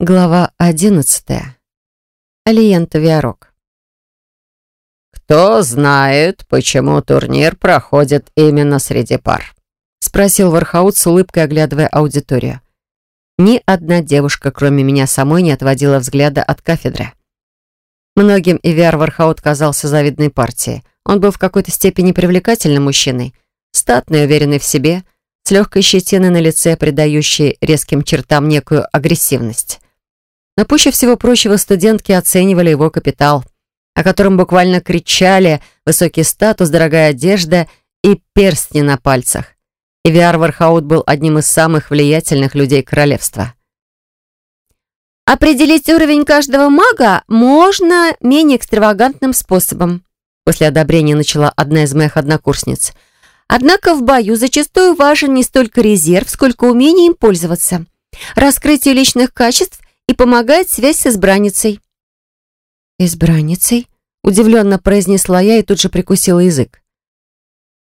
Глава одиннадцатая. Алиента Виарок. «Кто знает, почему турнир проходит именно среди пар?» Спросил Вархаут с улыбкой, оглядывая аудиторию. Ни одна девушка, кроме меня самой, не отводила взгляда от кафедры. Многим Ивиар Вархаут казался завидной партией. Он был в какой-то степени привлекательным мужчиной, статный, уверенный в себе, с легкой щетиной на лице, придающей резким чертам некую агрессивность. Но пуще всего прочего студентки оценивали его капитал, о котором буквально кричали высокий статус, дорогая одежда и перстни на пальцах. Ивиар Вархаут был одним из самых влиятельных людей королевства. Определить уровень каждого мага можно менее экстравагантным способом. После одобрения начала одна из моих однокурсниц. Однако в бою зачастую важен не столько резерв, сколько умение им пользоваться. Раскрытие личных качеств и помогает связь с избранницей». «Избранницей?» — удивленно произнесла я и тут же прикусила язык.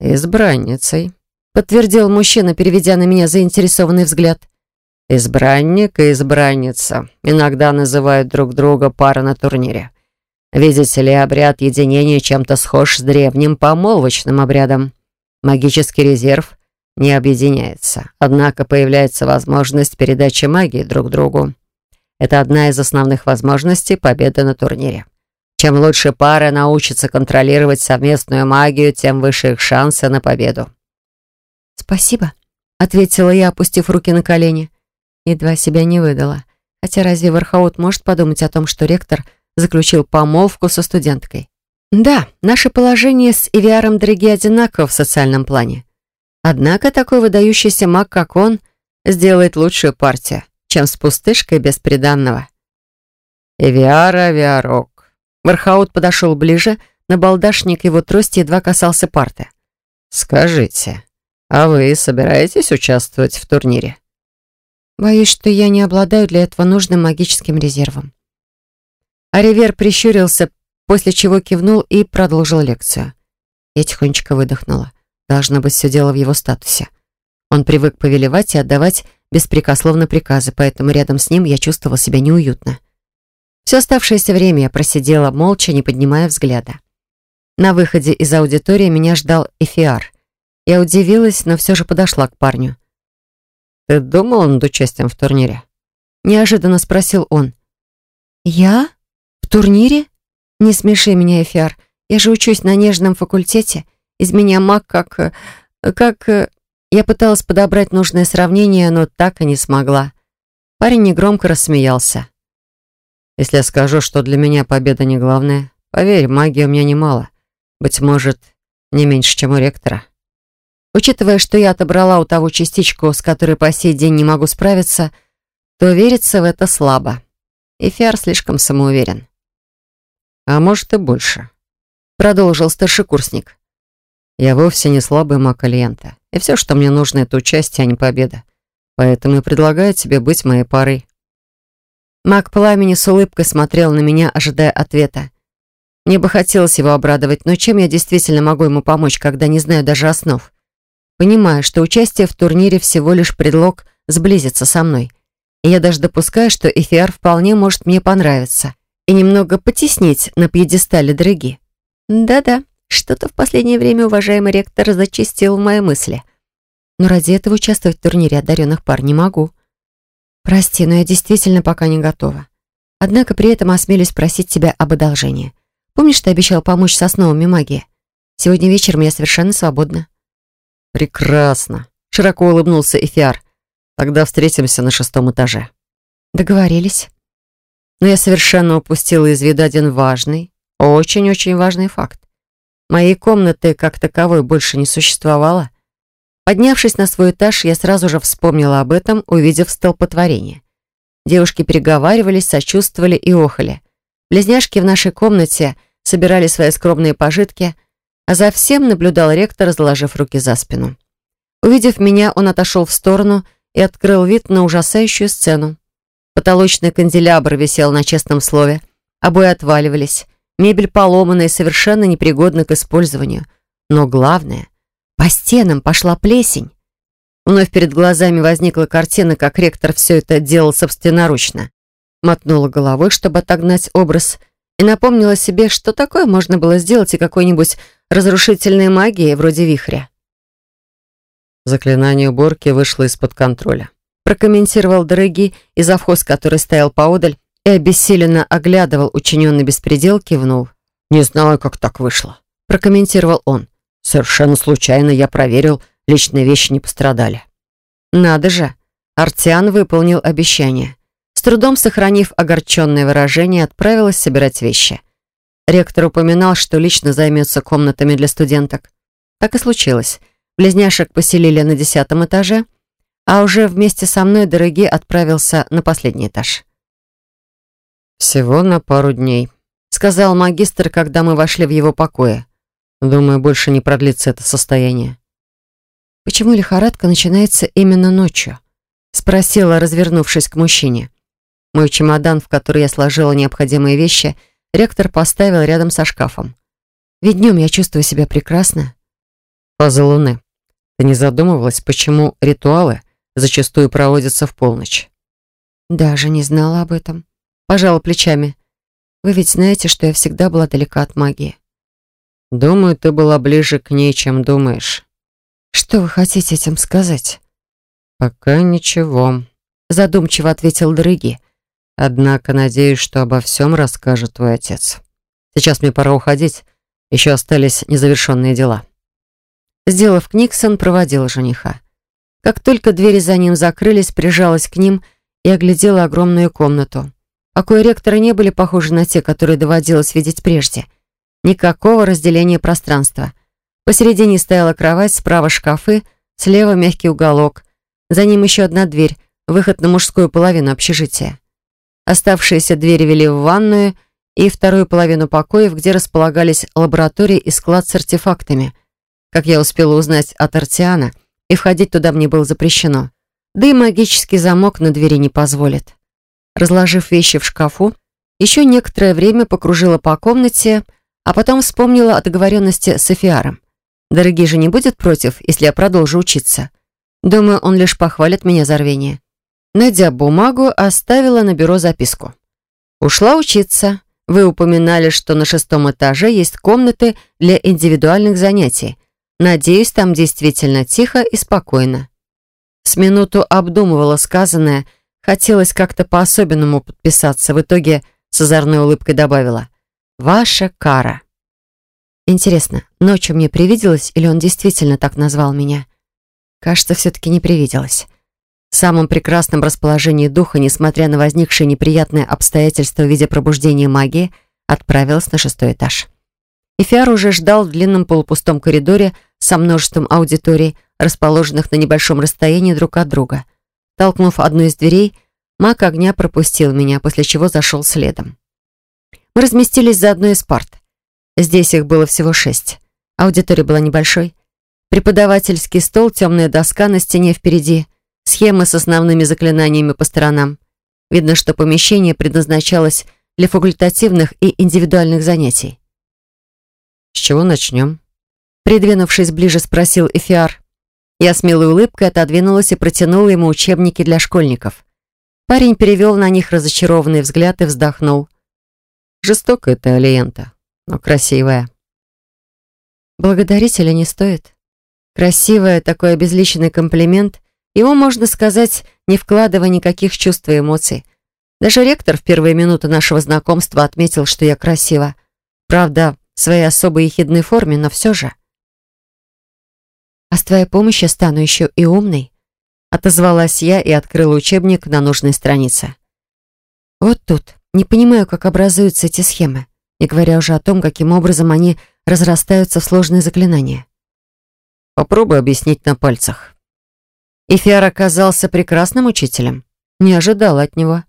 «Избранницей», — подтвердил мужчина, переведя на меня заинтересованный взгляд. «Избранник и избранница. Иногда называют друг друга пара на турнире. Видите ли, обряд единения чем-то схож с древним помолвочным обрядом. Магический резерв не объединяется, однако появляется возможность передачи магии друг другу. Это одна из основных возможностей победы на турнире. Чем лучше пара научится контролировать совместную магию, тем выше их шансы на победу. «Спасибо», — ответила я, опустив руки на колени. Едва себя не выдала. Хотя разве Вархаут может подумать о том, что ректор заключил помолвку со студенткой? Да, наше положение с Ивиаром Драги одинаково в социальном плане. Однако такой выдающийся маг, как он, сделает лучшую партию чем с пустышкой без приданого. «Эвиара Виарок». Вархаут подошел ближе, набалдашник его трости едва касался парты. «Скажите, а вы собираетесь участвовать в турнире?» «Боюсь, что я не обладаю для этого нужным магическим резервом». Аривер прищурился, после чего кивнул и продолжил лекцию. Я тихонечко выдохнула. Должно быть, все дело в его статусе. Он привык повелевать и отдавать беспрекословно приказы, поэтому рядом с ним я чувствовала себя неуютно. Все оставшееся время я просидела молча, не поднимая взгляда. На выходе из аудитории меня ждал Эфиар. Я удивилась, но все же подошла к парню. «Ты думал над участием в турнире?» Неожиданно спросил он. «Я? В турнире? Не смеши меня, Эфиар. Я же учусь на нежном факультете. Из меня маг как... как... Я пыталась подобрать нужное сравнение, но так и не смогла. Парень негромко рассмеялся. «Если я скажу, что для меня победа не главная, поверь, магии у меня немало. Быть может, не меньше, чем у ректора». Учитывая, что я отобрала у того частичку, с которой по сей день не могу справиться, то верится в это слабо. И Фиар слишком самоуверен. «А может и больше», — продолжил старшекурсник. «Я вовсе не слабый маг Альянта. И все, что мне нужно, это участие, а не победа. Поэтому и предлагаю тебе быть моей парой». Маг пламени с улыбкой смотрел на меня, ожидая ответа. Мне бы хотелось его обрадовать, но чем я действительно могу ему помочь, когда не знаю даже основ? Понимаю, что участие в турнире всего лишь предлог сблизиться со мной. И я даже допускаю, что Эфиар вполне может мне понравиться и немного потеснить на пьедестале дороги. Да-да, что-то в последнее время уважаемый ректор зачистил мои мысли. Но ради этого участвовать в турнире одаренных пар не могу. Прости, но я действительно пока не готова. Однако при этом осмелюсь просить тебя об одолжении. Помнишь, ты обещал помочь с основами магии? Сегодня вечером я совершенно свободна. Прекрасно. Широко улыбнулся Эфиар. Тогда встретимся на шестом этаже. Договорились. Но я совершенно упустила из виду один важный, очень-очень важный факт. Моей комнаты как таковой больше не существовало. Поднявшись на свой этаж, я сразу же вспомнила об этом, увидев столпотворение. Девушки переговаривались, сочувствовали и охали. Близняшки в нашей комнате собирали свои скромные пожитки, а за всем наблюдал ректор, заложив руки за спину. Увидев меня, он отошел в сторону и открыл вид на ужасающую сцену. Потолочный канделябр висел на честном слове, обои отваливались, Мебель поломана и совершенно непригодна к использованию. Но главное, по стенам пошла плесень. Вновь перед глазами возникла картина, как ректор все это делал собственноручно. мотнула головой, чтобы отогнать образ, и напомнила себе, что такое можно было сделать и какой-нибудь разрушительной магией вроде вихря. Заклинание уборки вышло из-под контроля. Прокомментировал Дороги и завхоз, который стоял поодаль и обессиленно оглядывал учиненный беспредел, кивнул. «Не знаю, как так вышло», — прокомментировал он. «Совершенно случайно я проверил, личные вещи не пострадали». «Надо же!» Артиан выполнил обещание. С трудом сохранив огорченное выражение, отправилась собирать вещи. Ректор упоминал, что лично займется комнатами для студенток. Так и случилось. Близняшек поселили на десятом этаже, а уже вместе со мной Дороги отправился на последний этаж. «Всего на пару дней», — сказал магистр, когда мы вошли в его покои. «Думаю, больше не продлится это состояние». «Почему лихорадка начинается именно ночью?» — спросила, развернувшись к мужчине. Мой чемодан, в который я сложила необходимые вещи, ректор поставил рядом со шкафом. «Ведь днем я чувствую себя прекрасно». «Фаза луны. Ты не задумывалась, почему ритуалы зачастую проводятся в полночь?» «Даже не знала об этом». Пожала плечами. «Вы ведь знаете, что я всегда была далека от магии». «Думаю, ты была ближе к ней, чем думаешь». «Что вы хотите этим сказать?» «Пока ничего», — задумчиво ответил Дрыги. «Однако надеюсь, что обо всем расскажет твой отец. Сейчас мне пора уходить. Еще остались незавершенные дела». Сделав Книксон, проводила жениха. Как только двери за ним закрылись, прижалась к ним и оглядела огромную комнату. Покои ректора не были похожи на те, которые доводилось видеть прежде. Никакого разделения пространства. Посередине стояла кровать, справа шкафы, слева мягкий уголок. За ним еще одна дверь, выход на мужскую половину общежития. Оставшиеся двери вели в ванную и вторую половину покоев, где располагались лаборатории и склад с артефактами. Как я успела узнать от Артиана, и входить туда мне было запрещено. Да и магический замок на двери не позволит. Разложив вещи в шкафу, еще некоторое время покружила по комнате, а потом вспомнила о договоренности с Эфиаром. Дорогий же не будет против, если я продолжу учиться. Думаю, он лишь похвалит меня за рвение. Найдя бумагу, оставила на бюро записку. «Ушла учиться. Вы упоминали, что на шестом этаже есть комнаты для индивидуальных занятий. Надеюсь, там действительно тихо и спокойно». С минуту обдумывала сказанное – Хотелось как-то по-особенному подписаться. В итоге с озорной улыбкой добавила «Ваша кара». Интересно, ночью мне привиделось или он действительно так назвал меня? Кажется, все-таки не привиделось. В самом прекрасном расположении духа, несмотря на возникшие неприятные обстоятельства в виде пробуждения магии, отправилась на шестой этаж. Эфиар уже ждал в длинном полупустом коридоре со множеством аудиторий, расположенных на небольшом расстоянии друг от друга. Толкнув одну из дверей, маг огня пропустил меня, после чего зашел следом. Мы разместились за одной из парт. Здесь их было всего шесть. Аудитория была небольшой. Преподавательский стол, темная доска на стене впереди, схемы с основными заклинаниями по сторонам. Видно, что помещение предназначалось для факультативных и индивидуальных занятий. «С чего начнем?» Придвинувшись ближе, спросил Эфиар. Я с милой улыбкой отодвинулась и протянула ему учебники для школьников. Парень перевел на них разочарованный взгляд и вздохнул. Жестокая ты, Алиента, но красивая. Благодарить или не стоит? Красивая, такой обезличенный комплимент. Его можно сказать, не вкладывая никаких чувств и эмоций. Даже ректор в первые минуты нашего знакомства отметил, что я красива. Правда, в своей особой ехидной форме, но все же. А с твоей помощью стану еще и умной. Отозвалась я и открыла учебник на нужной странице. Вот тут. Не понимаю, как образуются эти схемы, не говоря уже о том, каким образом они разрастаются в сложные заклинания. Попробуй объяснить на пальцах. Эфиар оказался прекрасным учителем. Не ожидала от него.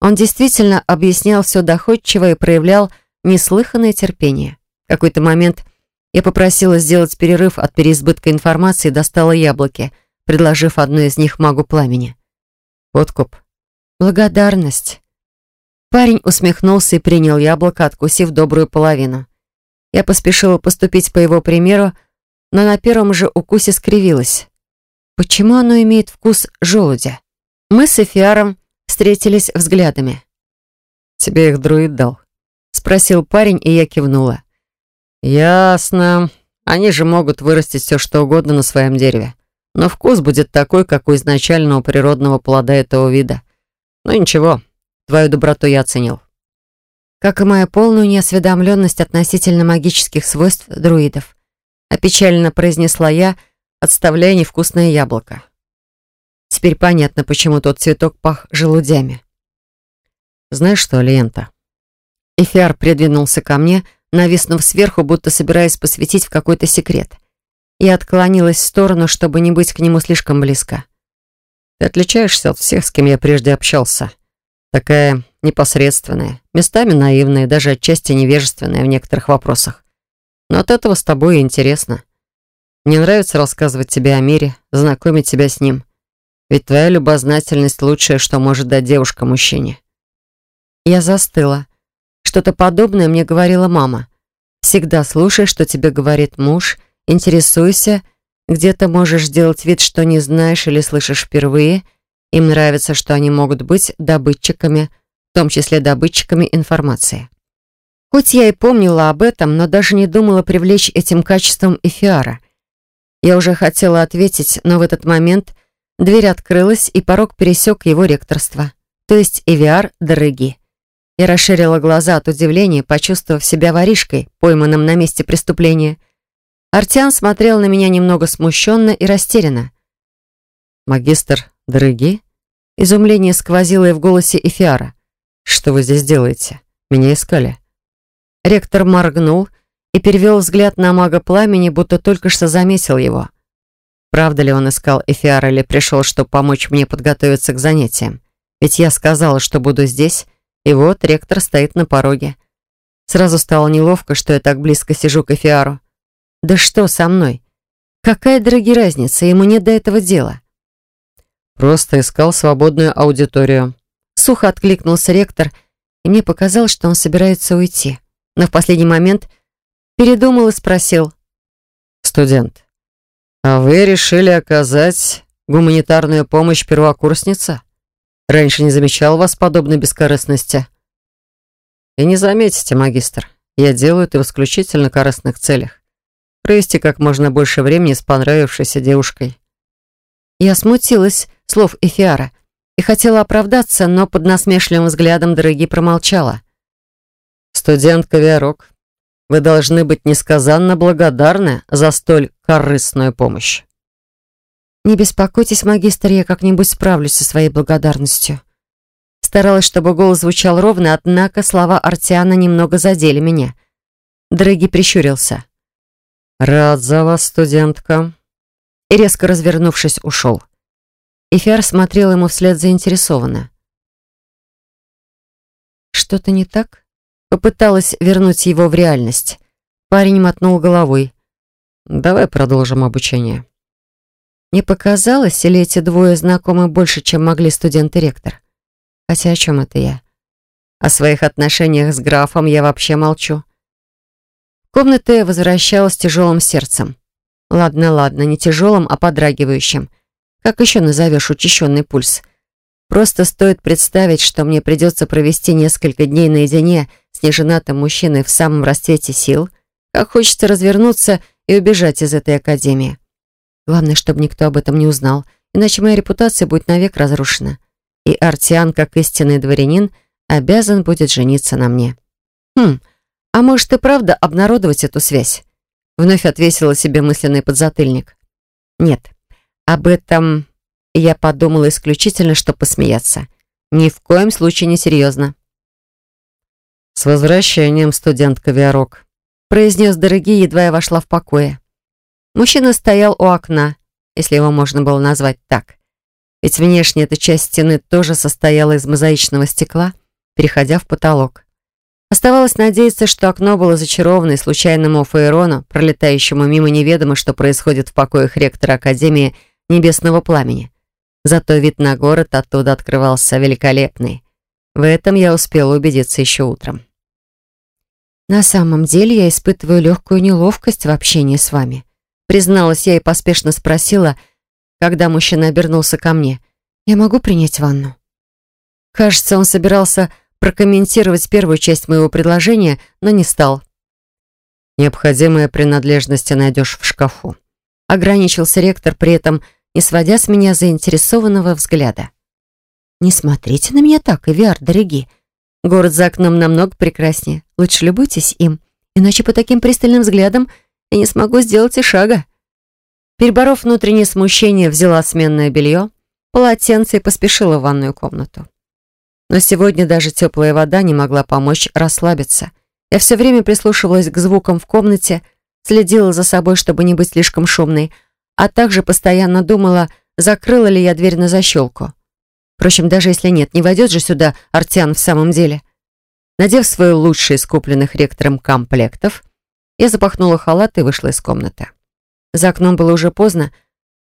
Он действительно объяснял все доходчиво и проявлял неслыханное терпение. В какой-то момент я попросила сделать перерыв от переизбытка информации и достала яблоки, предложив одно из них магу пламени. Подкуп. Благодарность. Парень усмехнулся и принял яблоко, откусив добрую половину. Я поспешила поступить по его примеру, но на первом же укусе скривилась. Почему оно имеет вкус желудя? Мы с Эфиаром встретились взглядами. Тебе их друид дал?» Спросил парень, и я кивнула. «Ясно. Они же могут вырастить все, что угодно на своем дереве. Но вкус будет такой, как у изначального природного плода этого вида. Ну ничего, твою доброту я оценил». Как и мою полную неосведомленность относительно магических свойств друидов. Опечаленно произнесла я, отставляя невкусное яблоко. Теперь понятно, почему тот цветок пах желудями. «Знаешь что, Лента?» Эфиар придвинулся ко мне, нависнув сверху, будто собираясь посвятить в какой-то секрет. Я отклонилась в сторону, чтобы не быть к нему слишком близко. «Ты отличаешься от всех, с кем я прежде общался. Такая непосредственная, местами наивная, даже отчасти невежественная в некоторых вопросах. Но от этого с тобой интересно. Мне нравится рассказывать тебе о мире, знакомить тебя с ним. Ведь твоя любознательность лучшее, что может дать девушка мужчине. Я застыла. Что-то подобное мне говорила мама. Всегда слушай, что тебе говорит муж, интересуйся, где-то можешь сделать вид, что не знаешь или слышишь впервые. Им нравится, что они могут быть добытчиками, в том числе добытчиками информации. Хоть я и помнила об этом, но даже не думала привлечь этим качеством Эфиара. Я уже хотела ответить, но в этот момент дверь открылась, и порог пересек его ректорство, то есть Эвиар Дороги. Я расширила глаза от удивления, почувствовав себя воришкой, пойманным на месте преступления. Артиан смотрел на меня немного смущенно и растерянно. «Магистр Дороги?» Изумление сквозило и в голосе Эфиара. «Что вы здесь делаете? Меня искали». Ректор моргнул и перевел взгляд на мага пламени, будто только что заметил его. Правда ли он искал Эфиара или пришел, чтобы помочь мне подготовиться к занятиям? Ведь я сказала, что буду здесь, и вот ректор стоит на пороге. Сразу стало неловко, что я так близко сижу к Эфиару. Да что со мной? Какая, дорогие, разница? Ему нет до этого дела. Просто искал свободную аудиторию. Сухо откликнулся ректор, и мне показалось, что он собирается уйти. Но в последний момент передумал и спросил. «Студент, а вы решили оказать гуманитарную помощь первокурснице?» Раньше не замечал вас подобной бескорыстности. И не заметите, магистр, я делаю это в исключительно корыстных целях. Провести как можно больше времени с понравившейся девушкой. Я смутилась слов Эфиара и хотела оправдаться, но под насмешливым взглядом дороги промолчала. «Студентка Виарок, вы должны быть несказанно благодарны за столь корыстную помощь». «Не беспокойтесь, магистр, я как-нибудь справлюсь со своей благодарностью». Старалась, чтобы голос звучал ровно, однако слова Артиана немного задели меня. Дрэги прищурился. «Рад за вас, студентка». И резко развернувшись, ушел. Эфиар смотрел ему вслед заинтересованно. «Что-то не так?» Попыталась вернуть его в реальность. Парень мотнул головой. «Давай продолжим обучение». Не показалось, или эти двое знакомы больше, чем могли студент и ректор? Хотя о чем это я? О своих отношениях с графом я вообще молчу. В комнату я возвращалась тяжелым сердцем. Ладно, ладно, не тяжелым, а подрагивающим. Как еще назовешь учащенный пульс? Просто стоит представить, что мне придется провести несколько дней наедине с неженатым мужчиной в самом расцвете сил, как хочется развернуться и убежать из этой академии. Главное, чтобы никто об этом не узнал, иначе моя репутация будет навек разрушена. И Артиан, как истинный дворянин, обязан будет жениться на мне. Хм, а может и правда обнародовать эту связь? Вновь отвесила себе мысленный подзатыльник. Нет, об этом я подумала исключительно, чтобы посмеяться. Ни в коем случае не серьезно. «С возвращением, студентка Виарок», произнес дорогие, едва я вошла в покое. Мужчина стоял у окна, если его можно было назвать так. Ведь внешне эта часть стены тоже состояла из мозаичного стекла, переходя в потолок. Оставалось надеяться, что окно было зачаровано и случайному Фаерону, пролетающему мимо неведомо, что происходит в покоях ректора Академии Небесного Пламени. Зато вид на город оттуда открывался великолепный. В этом я успела убедиться еще утром. «На самом деле я испытываю легкую неловкость в общении с вами», Призналась я и поспешно спросила, когда мужчина обернулся ко мне. «Я могу принять ванну?» Кажется, он собирался прокомментировать первую часть моего предложения, но не стал. Необходимые принадлежности найдешь в шкафу. Ограничился ректор, при этом не сводя с меня заинтересованного взгляда. «Не смотрите на меня так, Эвиар, дорогие. Город за окном намного прекраснее. Лучше любуйтесь им, иначе по таким пристальным взглядам я не смогу сделать и шага». Переборов внутреннее смущение, взяла сменное белье, полотенце и поспешила в ванную комнату. Но сегодня даже теплая вода не могла помочь расслабиться. Я все время прислушивалась к звукам в комнате, следила за собой, чтобы не быть слишком шумной, а также постоянно думала, закрыла ли я дверь на защелку. Впрочем, даже если нет, не войдет же сюда Артиан в самом деле. Надев свой лучший из купленных ректором комплектов, я запахнула халат и вышла из комнаты. За окном было уже поздно,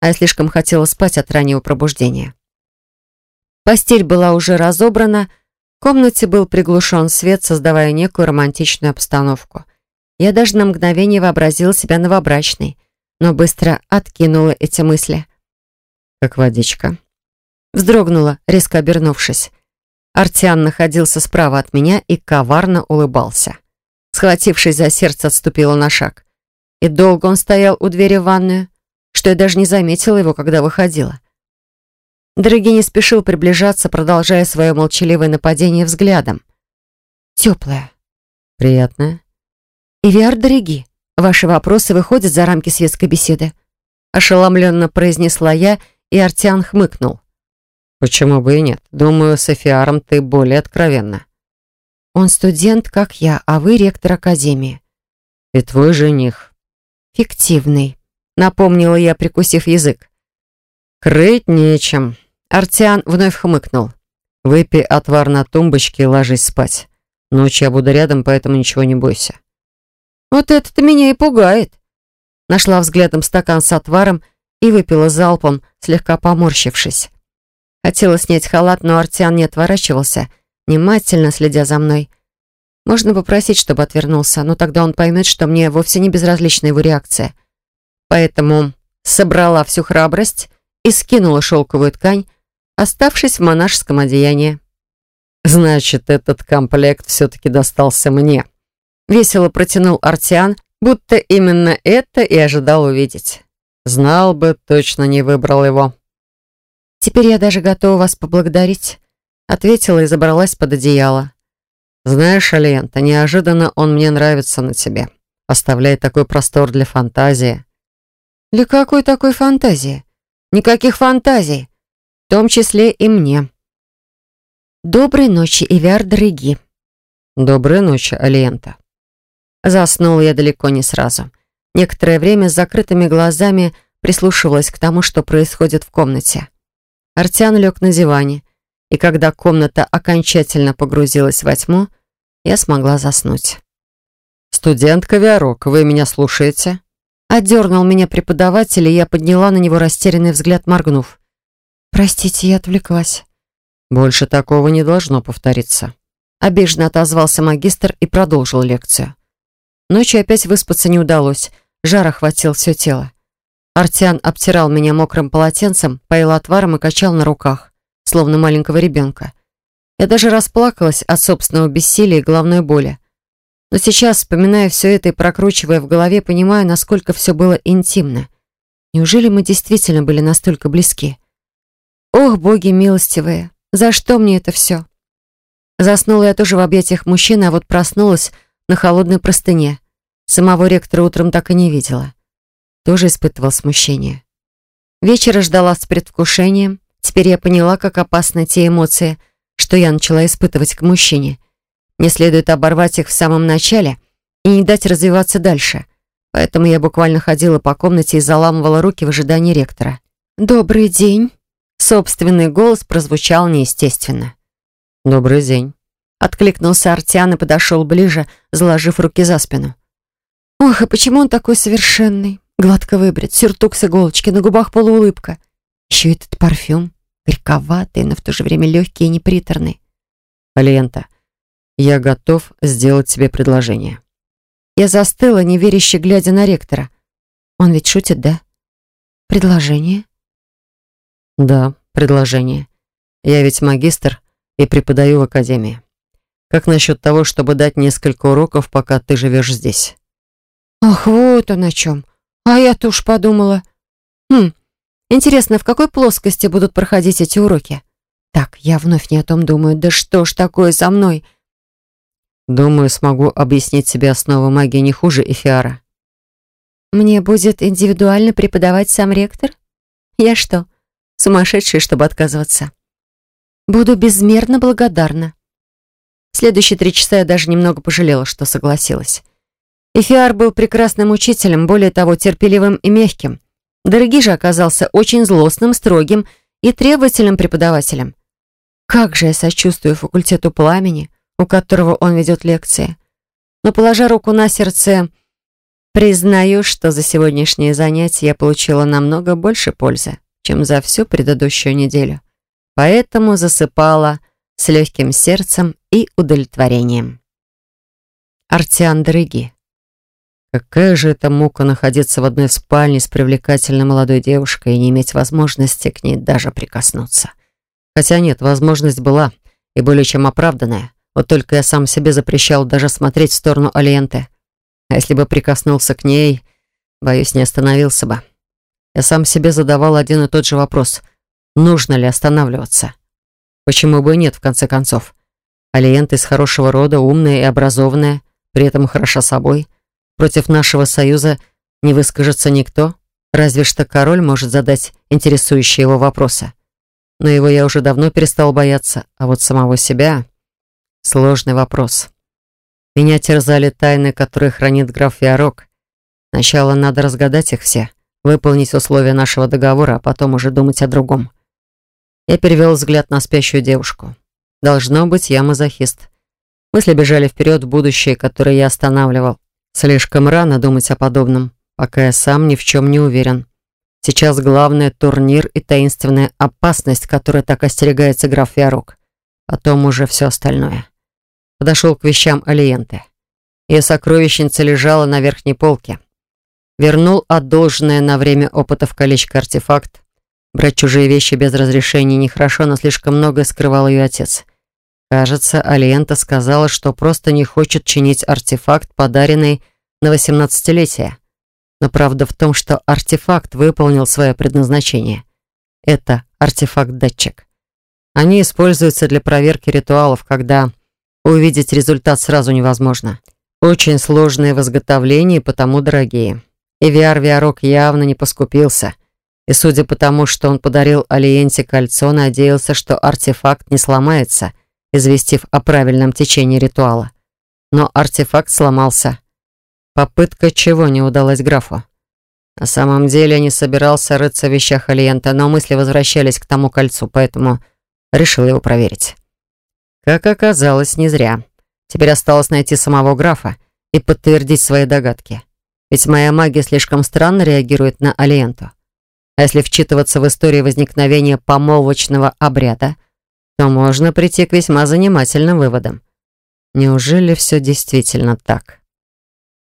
а я слишком хотела спать от раннего пробуждения. Постель была уже разобрана, в комнате был приглушен свет, создавая некую романтичную обстановку. Я даже на мгновение вообразила себя новобрачной, но быстро откинула эти мысли. «Как водичка». Вздрогнула, резко обернувшись. Артиан находился справа от меня и коварно улыбался. Схватившись за сердце, отступила на шаг. И долго он стоял у двери в ванную, что я даже не заметила его, когда выходила. Дорогий не спешил приближаться, продолжая свое молчаливое нападение взглядом. Теплое. Приятное. «Ивиар, дороги, ваши вопросы выходят за рамки светской беседы», ошеломленно произнесла я, и Артиан хмыкнул. «Почему бы и нет? Думаю, с Эфиаром ты более откровенна». «Он студент, как я, а вы ректор Академии». «И твой жених». «Фиктивный», напомнила я, прикусив язык. «Крыть нечем», Артиан вновь хмыкнул. «Выпей отвар на тумбочке и ложись спать. Ночью я буду рядом, поэтому ничего не бойся». «Вот это-то меня и пугает». Нашла взглядом стакан с отваром и выпила залпом, слегка поморщившись. Хотела снять халат, но Артиан не отворачивался, внимательно следя за мной. Можно попросить, чтобы отвернулся, но тогда он поймет, что мне вовсе не безразлична его реакция. Поэтому собрала всю храбрость и скинула шелковую ткань, оставшись в монашеском одеянии. «Значит, этот комплект все-таки достался мне», — весело протянул Артиан, будто именно это и ожидал увидеть. Знал бы, точно не выбрал его. «Теперь я даже готова вас поблагодарить», — ответила и забралась под одеяло. «Знаешь, Алиента, неожиданно он мне нравится на тебе. Оставляет такой простор для фантазии». «Для какой такой фантазии? Никаких фантазий в том числе и мне. Доброй ночи, Ивиар, дороги. Доброй ночи, Алиента. Заснул я далеко не сразу. Некоторое время с закрытыми глазами прислушивалась к тому, что происходит в комнате. Артян лег на диване, и когда комната окончательно погрузилась во тьму, я смогла заснуть. «Студентка Виарок, вы меня слушаете?» Отдернул меня преподаватель, и я подняла на него растерянный взгляд, моргнув. «Простите, я отвлеклась». «Больше такого не должно повториться». Обиженно отозвался магистр и продолжил лекцию. Ночью опять выспаться не удалось. Жар охватил все тело. Артиан обтирал меня мокрым полотенцем, поил отваром и качал на руках, словно маленького ребенка. Я даже расплакалась от собственного бессилия и головной боли. Но сейчас, вспоминая все это и прокручивая в голове, понимаю, насколько все было интимно. Неужели мы действительно были настолько близки? Ох, боги милостивые, за что мне это все? Заснула я тоже в объятиях мужчины, а вот проснулась на холодной простыне. Самого ректора утром так и не видела. Тоже испытывал смущение. Вечера ждала с предвкушением. Теперь я поняла, как опасны те эмоции, что я начала испытывать к мужчине. Мне следует оборвать их в самом начале и не дать развиваться дальше. Поэтому я буквально ходила по комнате и заламывала руки в ожидании ректора. «Добрый день!» Собственный голос прозвучал неестественно. «Добрый день», — откликнулся Артиан и подошел ближе, заложив руки за спину. «Ох, и почему он такой совершенный? Гладко выбрит, сюртук с иголочки, на губах полуулыбка. Еще этот парфюм, горьковатый, но в то же время легкий и неприторный. «Лента, я готов сделать тебе предложение». Я застыла, неверяще глядя на ректора. Он ведь шутит, да? «Предложение?» Да, предложение. Я ведь магистр и преподаю в академии. Как насчет того, чтобы дать несколько уроков, пока ты живешь здесь? Ах, вот он о чем. А я-то уж подумала. Хм, интересно, в какой плоскости будут проходить эти уроки? Так, я вновь не о том думаю. Да что ж такое со мной? Думаю, смогу объяснить себе основы магии не хуже Эфиара. Мне будет индивидуально преподавать сам ректор? Я что, сумасшедшая, чтобы отказываться? Буду безмерно благодарна. Следующие три часа я даже немного пожалела, что согласилась. Эфиар был прекрасным учителем, более того, терпеливым и мягким. Дорогий же оказался очень злостным, строгим и требовательным преподавателем. Как же я сочувствую факультету пламени, у которого он ведет лекции. Но, положа руку на сердце, признаю, что за сегодняшнее занятие я получила намного больше пользы, чем за всю предыдущую неделю. Поэтому засыпала с легким сердцем и удовлетворением. Артиан Дрыги Какая же это мука находиться в одной спальне с привлекательной молодой девушкой и не иметь возможности к ней даже прикоснуться. Хотя нет, возможность была, и более чем оправданная. Вот только я сам себе запрещал даже смотреть в сторону Алиенты. А если бы прикоснулся к ней, боюсь, не остановился бы. Я сам себе задавал один и тот же вопрос. Нужно ли останавливаться? Почему бы и нет, в конце концов? Алиента из хорошего рода, умная и образованная, при этом хороша собой — Против нашего союза не выскажется никто, разве что король может задать интересующие его вопросы. Но его я уже давно перестал бояться, а вот самого себя — сложный вопрос. Меня терзали тайны, которые хранит граф Виарок. Сначала надо разгадать их все, выполнить условия нашего договора, а потом уже думать о другом. Я перевел взгляд на спящую девушку. Должно быть, я мазохист. Мысли бежали вперед в будущее, которое я останавливал. Слишком рано думать о подобном, пока я сам ни в чем не уверен. Сейчас главное турнир и таинственная опасность, которая так остерегается граф Ярок. Потом уже все остальное. Подошел к вещам Алиенты. Ее сокровищница лежала на верхней полке. Вернул одолженное на время опытов колечко артефакт. Брать чужие вещи без разрешения нехорошо, но слишком многое скрывал ее отец. Кажется, Алиента сказала, что просто не хочет чинить артефакт, подаренный на 18-летие. Но правда в том, что артефакт выполнил свое предназначение. Это артефакт-датчик. Они используются для проверки ритуалов, когда увидеть результат сразу невозможно. Очень сложные в изготовлении, потому дорогие. И Виар Виарок явно не поскупился. И судя по тому, что он подарил Алиенте кольцо, надеялся, что артефакт не сломается – известив о правильном течении ритуала. Но артефакт сломался. Попытка чего не удалась графу. На самом деле не собирался рыться в вещах Алиента, но мысли возвращались к тому кольцу, поэтому решил его проверить. Как оказалось, не зря. Теперь осталось найти самого графа и подтвердить свои догадки. Ведь моя магия слишком странно реагирует на Алиенту. А если вчитываться в историю возникновения помолвочного обряда, то можно прийти к весьма занимательным выводам. Неужели все действительно так?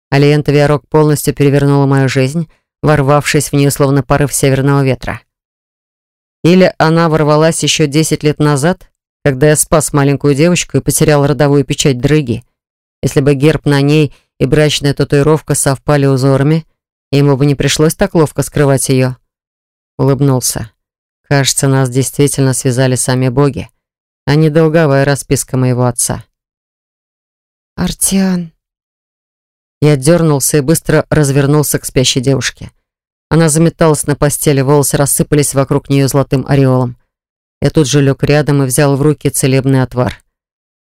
Алиента Виарок полностью перевернула мою жизнь, ворвавшись в нее словно порыв северного ветра. Или она ворвалась еще десять лет назад, когда я спас маленькую девочку и потерял родовую печать дрыги. Если бы герб на ней и брачная татуировка совпали узорами, ему бы не пришлось так ловко скрывать ее. Улыбнулся. Кажется, нас действительно связали сами боги а не долговая расписка моего отца. «Артиан...» Я дернулся и быстро развернулся к спящей девушке. Она заметалась на постели, волосы рассыпались вокруг нее золотым ореолом. Я тут же лег рядом и взял в руки целебный отвар.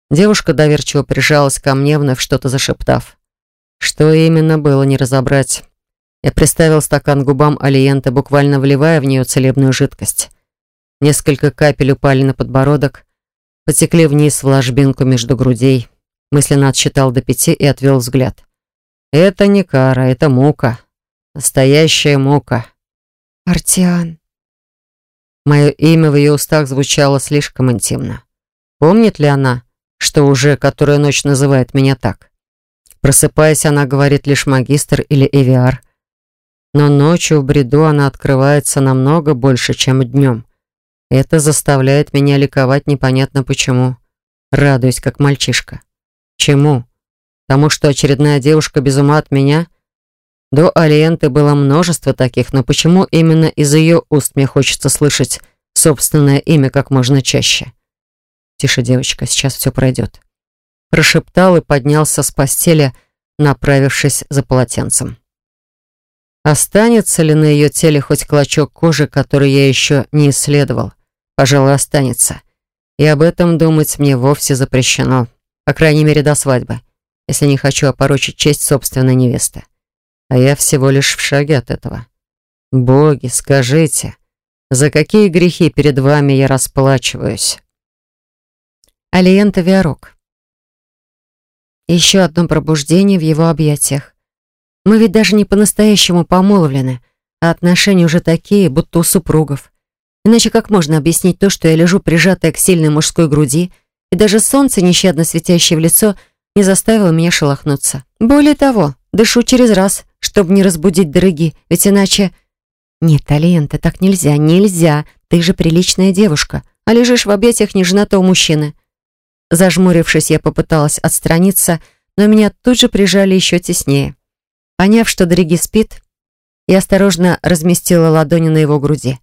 Девушка доверчиво прижалась ко мне, вновь что-то зашептав. Что именно было, не разобрать. Я приставил стакан губам Алиента, буквально вливая в нее целебную жидкость. Несколько капель упали на подбородок, потекли вниз в ложбинку между грудей. Мысленно отсчитал до пяти и отвел взгляд. Это не кара, это мука. Настоящая мука. Артиан. Мое имя в ее устах звучало слишком интимно. Помнит ли она, что уже которая ночь называет меня так? Просыпаясь, она говорит лишь магистр или эвиар. Но ночью в бреду она открывается намного больше, чем днем. Это заставляет меня ликовать непонятно почему. радуясь как мальчишка. Чему? Тому, что очередная девушка без ума от меня? До Алиенты было множество таких, но почему именно из ее уст мне хочется слышать собственное имя как можно чаще? Тише, девочка, сейчас все пройдет. Прошептал и поднялся с постели, направившись за полотенцем. Останется ли на ее теле хоть клочок кожи, который я еще не исследовал? Пожалуй, останется. И об этом думать мне вовсе запрещено. По крайней мере, до свадьбы. Если не хочу опорочить честь собственной невесты. А я всего лишь в шаге от этого. Боги, скажите, за какие грехи перед вами я расплачиваюсь? Алиента Виарок. Еще одно пробуждение в его объятиях. Мы ведь даже не по-настоящему помолвлены, а отношения уже такие, будто у супругов. Иначе как можно объяснить то, что я лежу прижатая к сильной мужской груди, и даже солнце, нещадно светящее в лицо, не заставило меня шелохнуться. Более того, дышу через раз, чтобы не разбудить дороги, ведь иначе... Нет, Алиента, так нельзя, нельзя. Ты же приличная девушка, а лежишь в объятиях неженатого мужчины. Зажмурившись, я попыталась отстраниться, но меня тут же прижали еще теснее. Поняв, что Дороги спит, я осторожно разместила ладони на его груди.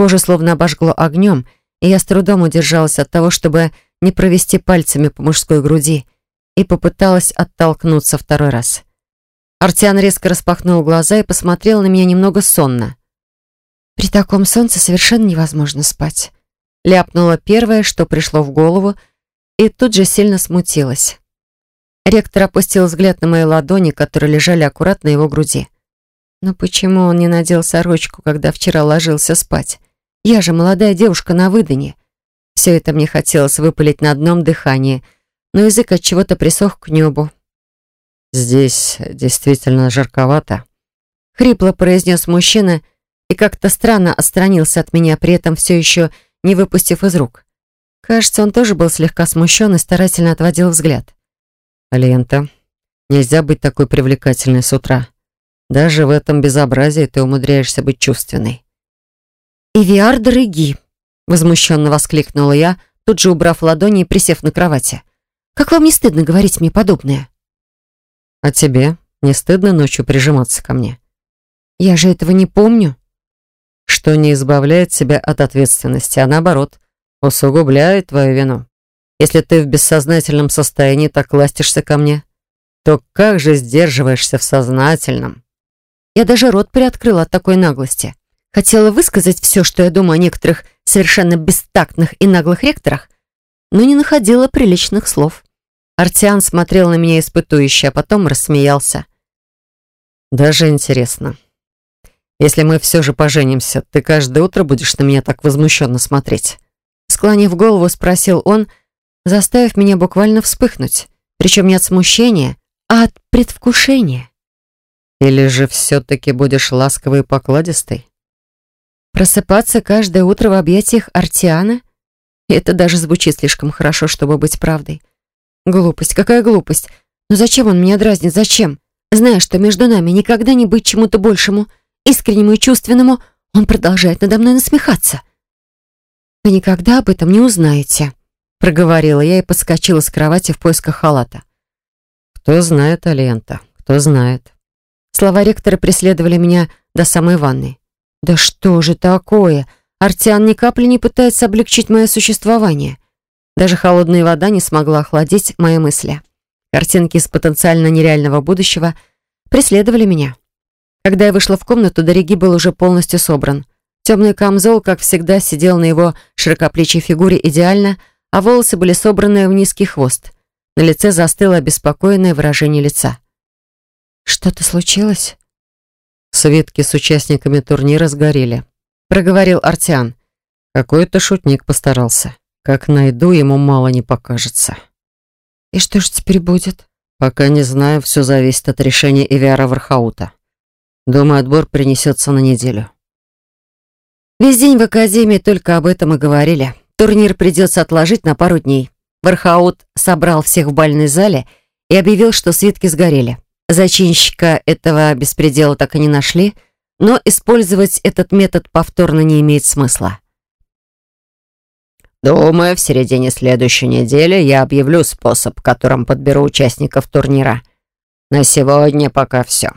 Кожа словно обожгло огнем, и я с трудом удержалась от того, чтобы не провести пальцами по мужской груди, и попыталась оттолкнуться второй раз. Артиан резко распахнул глаза и посмотрел на меня немного сонно. «При таком солнце совершенно невозможно спать», — ляпнула первое, что пришло в голову, и тут же сильно смутилась. Ректор опустил взгляд на мои ладони, которые лежали аккуратно на его груди. Но почему он не надел сорочку, когда вчера ложился спать? Я же молодая девушка на выдане. Все это мне хотелось выпалить на одном дыхании, но язык от чего-то присох к небу. «Здесь действительно жарковато», — хрипло произнес мужчина и как-то странно отстранился от меня, при этом все еще не выпустив из рук. Кажется, он тоже был слегка смущен и старательно отводил взгляд. «Лента, нельзя быть такой привлекательной с утра. Даже в этом безобразии ты умудряешься быть чувственной». «Ивиар, дороги!» — возмущенно воскликнула я, тут же убрав ладони и присев на кровати. «Как вам не стыдно говорить мне подобное?» «А тебе не стыдно ночью прижиматься ко мне?» «Я же этого не помню». «Что не избавляет тебя от ответственности, а наоборот, усугубляет твою вину». Если ты в бессознательном состоянии так ластишься ко мне, то как же сдерживаешься в сознательном? Я даже рот приоткрыла от такой наглости. Хотела высказать все, что я думаю о некоторых совершенно бестактных и наглых ректорах, но не находила приличных слов. Артиан смотрел на меня испытующе, а потом рассмеялся. «Даже интересно. Если мы все же поженимся, ты каждое утро будешь на меня так возмущенно смотреть?» Склонив голову, спросил он, заставив меня буквально вспыхнуть. Причем не от смущения, а от предвкушения. Или же все-таки будешь ласковой и покладистой? Просыпаться каждое утро в объятиях Артиана? Это даже звучит слишком хорошо, чтобы быть правдой. Глупость, какая глупость. Но зачем он меня дразнит, зачем? Зная, что между нами никогда не быть чему-то большему, искреннему и чувственному, он продолжает надо мной насмехаться. Вы никогда об этом не узнаете проговорила я и подскочила с кровати в поисках халата. «Кто знает, Алента, кто знает». Слова ректора преследовали меня до самой ванны. «Да что же такое? Артиан ни капли не пытается облегчить мое существование. Даже холодная вода не смогла охладить мои мысли. Картинки из потенциально нереального будущего преследовали меня. Когда я вышла в комнату, Дориги был уже полностью собран. Темный камзол, как всегда, сидел на его широкоплечей фигуре идеально, а волосы были собраны в низкий хвост. На лице застыло обеспокоенное выражение лица. «Что-то случилось?» Свитки с участниками турнира сгорели. Проговорил Артиан. Какой-то шутник постарался. Как найду, ему мало не покажется. «И что ж теперь будет?» «Пока не знаю, все зависит от решения Эвиара Вархаута. Думаю, отбор перенесется на неделю». Весь день в Академии только об этом и говорили. Турнир придется отложить на пару дней. Вархаут собрал всех в бальной зале и объявил, что свитки сгорели. Зачинщика этого беспредела так и не нашли, но использовать этот метод повторно не имеет смысла. Думаю, в середине следующей недели я объявлю способ, которым подберу участников турнира. На сегодня пока все.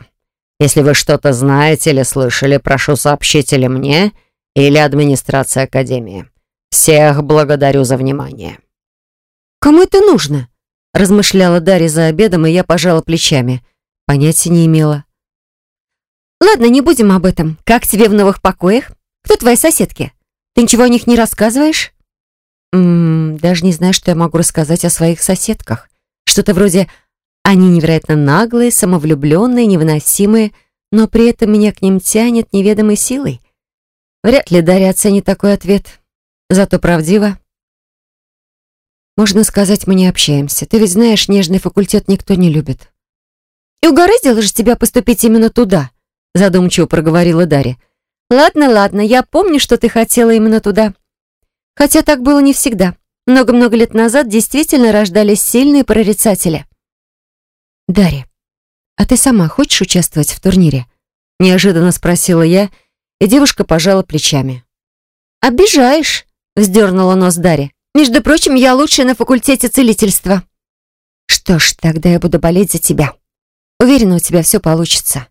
Если вы что-то знаете или слышали, прошу сообщить или мне, или администрации Академии. Всех благодарю за внимание». «Кому это нужно?» размышляла Дарья за обедом, и я пожала плечами. Понятия не имела. «Ладно, не будем об этом. Как тебе в новых покоях? Кто твои соседки? Ты ничего о них не рассказываешь?» М -м, «Даже не знаю, что я могу рассказать о своих соседках. Что-то вроде они невероятно наглые, самовлюбленные, невыносимые, но при этом меня к ним тянет неведомой силой. Вряд ли Дарья оценит такой ответ. Зато правдиво. Можно сказать, мы не общаемся. Ты ведь знаешь, нежный факультет никто не любит. И угораздило же тебя поступить именно туда, задумчиво проговорила Дарья. Ладно, ладно, я помню, что ты хотела именно туда. Хотя так было не всегда. Много-много лет назад действительно рождались сильные прорицатели. Дарья, а ты сама хочешь участвовать в турнире? Неожиданно спросила я, и девушка пожала плечами. «Обижаешь», — вздернула нос Дарья. «Между прочим, я лучшая на факультете целительства». «Что ж, тогда я буду болеть за тебя. Уверена, у тебя все получится».